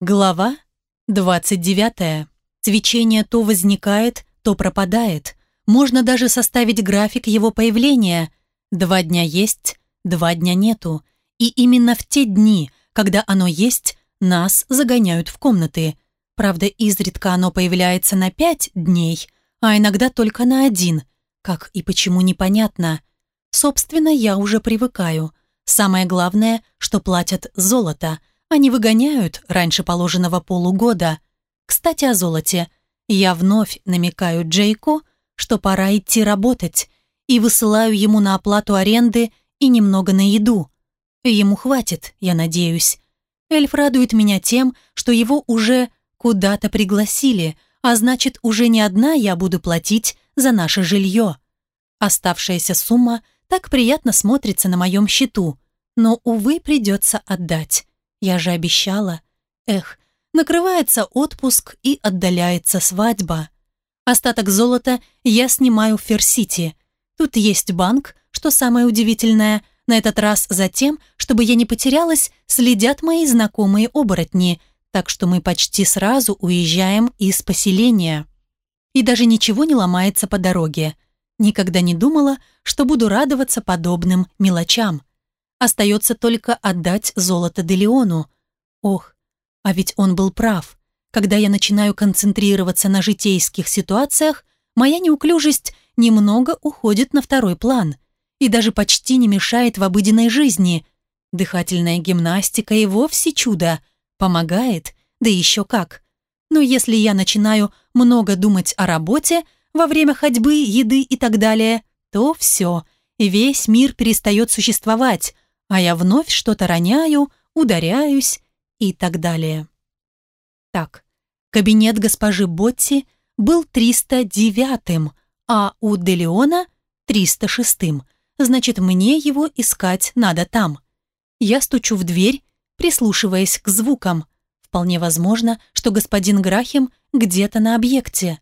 Глава 29. Свечение то возникает, то пропадает. Можно даже составить график его появления. Два дня есть, два дня нету. И именно в те дни, когда оно есть, нас загоняют в комнаты. Правда, изредка оно появляется на пять дней, а иногда только на один. Как и почему непонятно. Собственно, я уже привыкаю. Самое главное, что платят золото – они выгоняют раньше положенного полугода. Кстати, о золоте. Я вновь намекаю Джейку, что пора идти работать, и высылаю ему на оплату аренды и немного на еду. Ему хватит, я надеюсь. Эльф радует меня тем, что его уже куда-то пригласили, а значит, уже не одна я буду платить за наше жилье. Оставшаяся сумма так приятно смотрится на моем счету, но, увы, придется отдать. Я же обещала. Эх, накрывается отпуск и отдаляется свадьба. Остаток золота я снимаю в Ферсити. Тут есть банк, что самое удивительное. На этот раз за тем, чтобы я не потерялась, следят мои знакомые оборотни, так что мы почти сразу уезжаем из поселения. И даже ничего не ломается по дороге. Никогда не думала, что буду радоваться подобным мелочам. Остается только отдать золото Делеону. Ох, а ведь он был прав. Когда я начинаю концентрироваться на житейских ситуациях, моя неуклюжесть немного уходит на второй план и даже почти не мешает в обыденной жизни. Дыхательная гимнастика и вовсе чудо. Помогает, да еще как. Но если я начинаю много думать о работе, во время ходьбы, еды и так далее, то все, весь мир перестает существовать, а я вновь что-то роняю, ударяюсь и так далее. Так, кабинет госпожи Ботти был 309-м, а у Делеона 306-м, значит, мне его искать надо там. Я стучу в дверь, прислушиваясь к звукам. Вполне возможно, что господин Грахем где-то на объекте.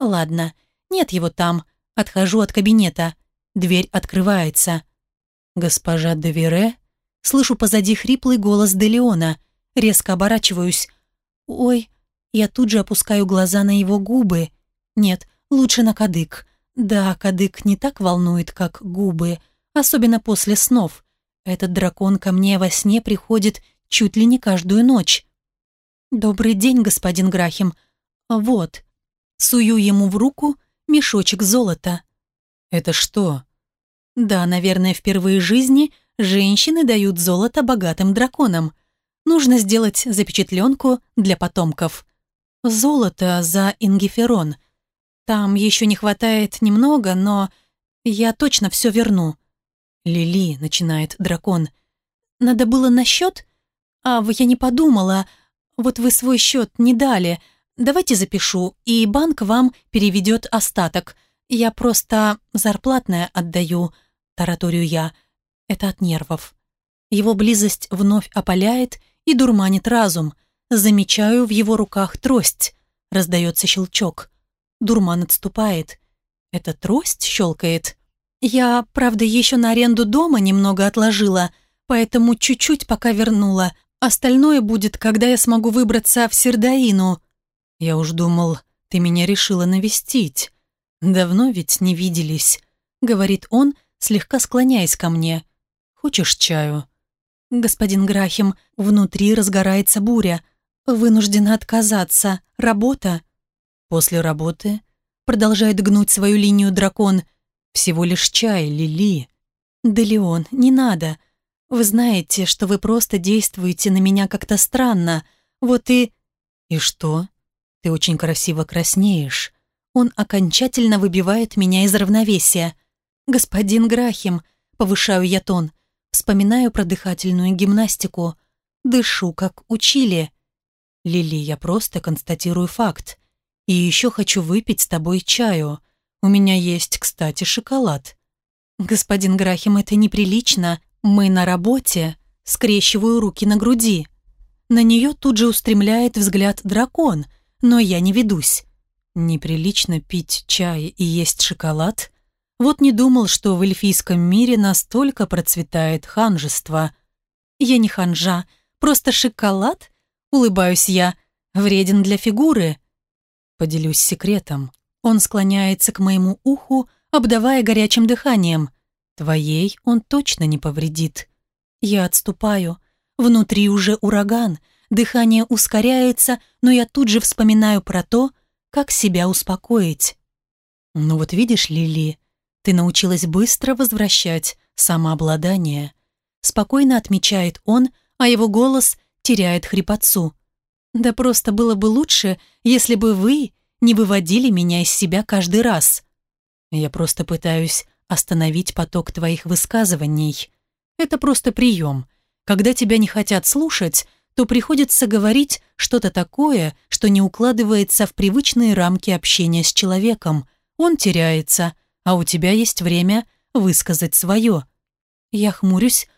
Ладно, нет его там. Отхожу от кабинета. Дверь открывается. «Госпожа Девере?» Слышу позади хриплый голос Делеона. Резко оборачиваюсь. «Ой!» Я тут же опускаю глаза на его губы. Нет, лучше на кадык. Да, кадык не так волнует, как губы. Особенно после снов. Этот дракон ко мне во сне приходит чуть ли не каждую ночь. «Добрый день, господин Грахим. Вот». Сую ему в руку мешочек золота. «Это что?» Да, наверное, впервые в жизни женщины дают золото богатым драконам. Нужно сделать запечатленку для потомков. Золото за Ингиферон. Там еще не хватает немного, но я точно все верну. Лили, начинает дракон. Надо было на счет? А, я не подумала. Вот вы свой счет не дали. Давайте запишу, и банк вам переведет остаток. Я просто зарплатное отдаю. Тараторию я. Это от нервов. Его близость вновь опаляет и дурманит разум. Замечаю в его руках трость. Раздается щелчок. Дурман отступает. Это трость щелкает. Я, правда, еще на аренду дома немного отложила, поэтому чуть-чуть пока вернула. Остальное будет, когда я смогу выбраться в Сердаину. Я уж думал, ты меня решила навестить. Давно ведь не виделись, говорит он, — слегка склоняясь ко мне. «Хочешь чаю?» «Господин Грахим, внутри разгорается буря. Вынуждена отказаться. Работа?» «После работы?» Продолжает гнуть свою линию дракон. «Всего лишь чай, Лили». «Да, Леон, не надо. Вы знаете, что вы просто действуете на меня как-то странно. Вот и...» «И что?» «Ты очень красиво краснеешь». Он окончательно выбивает меня из равновесия – «Господин Грахим», — повышаю я тон, вспоминаю про дыхательную гимнастику. Дышу, как учили. Лили, я просто констатирую факт. И еще хочу выпить с тобой чаю. У меня есть, кстати, шоколад. Господин Грахим, это неприлично. Мы на работе. Скрещиваю руки на груди. На нее тут же устремляет взгляд дракон, но я не ведусь. Неприлично пить чай и есть шоколад — вот не думал, что в эльфийском мире настолько процветает ханжество. Я не ханжа, просто шоколад, улыбаюсь я, вреден для фигуры. Поделюсь секретом. Он склоняется к моему уху, обдавая горячим дыханием. Твоей он точно не повредит. Я отступаю. Внутри уже ураган. Дыхание ускоряется, но я тут же вспоминаю про то, как себя успокоить. Ну вот видишь, Лили, ты научилась быстро возвращать самообладание. Спокойно отмечает он, а его голос теряет хрипотцу. Да просто было бы лучше, если бы вы не выводили меня из себя каждый раз. Я просто пытаюсь остановить поток твоих высказываний. Это просто прием. Когда тебя не хотят слушать, то приходится говорить что-то такое, что не укладывается в привычные рамки общения с человеком. Он теряется – а у тебя есть время высказать свое. Я хмурюсь.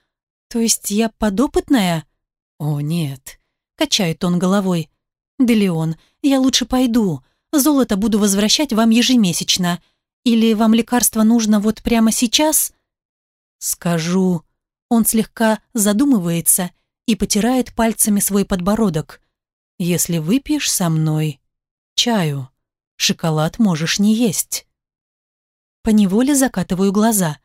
То есть я подопытная? О, нет. Качает он головой. Да Леон, я лучше пойду. Золото буду возвращать вам ежемесячно. Или вам лекарство нужно вот прямо сейчас? Скажу. Он слегка задумывается и потирает пальцами свой подбородок. Если выпьешь со мной чаю, шоколад можешь не есть поневоле закатываю глаза.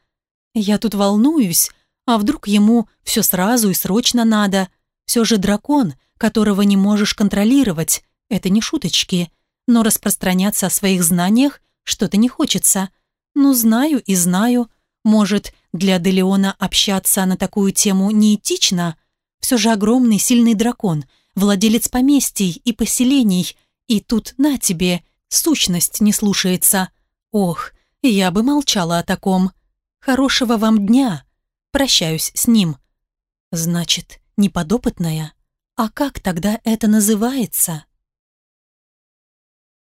Я тут волнуюсь, а вдруг ему все сразу и срочно надо? Все же дракон, которого не можешь контролировать, это не шуточки. Но распространяться о своих знаниях что-то не хочется. Ну, знаю и знаю. Может, для Делеона общаться на такую тему неэтично? Все же огромный сильный дракон, владелец поместий и поселений. И тут на тебе, сущность не слушается. Ох, я бы молчала о таком. Хорошего вам дня. Прощаюсь с ним. Значит, неподопытная? А как тогда это называется?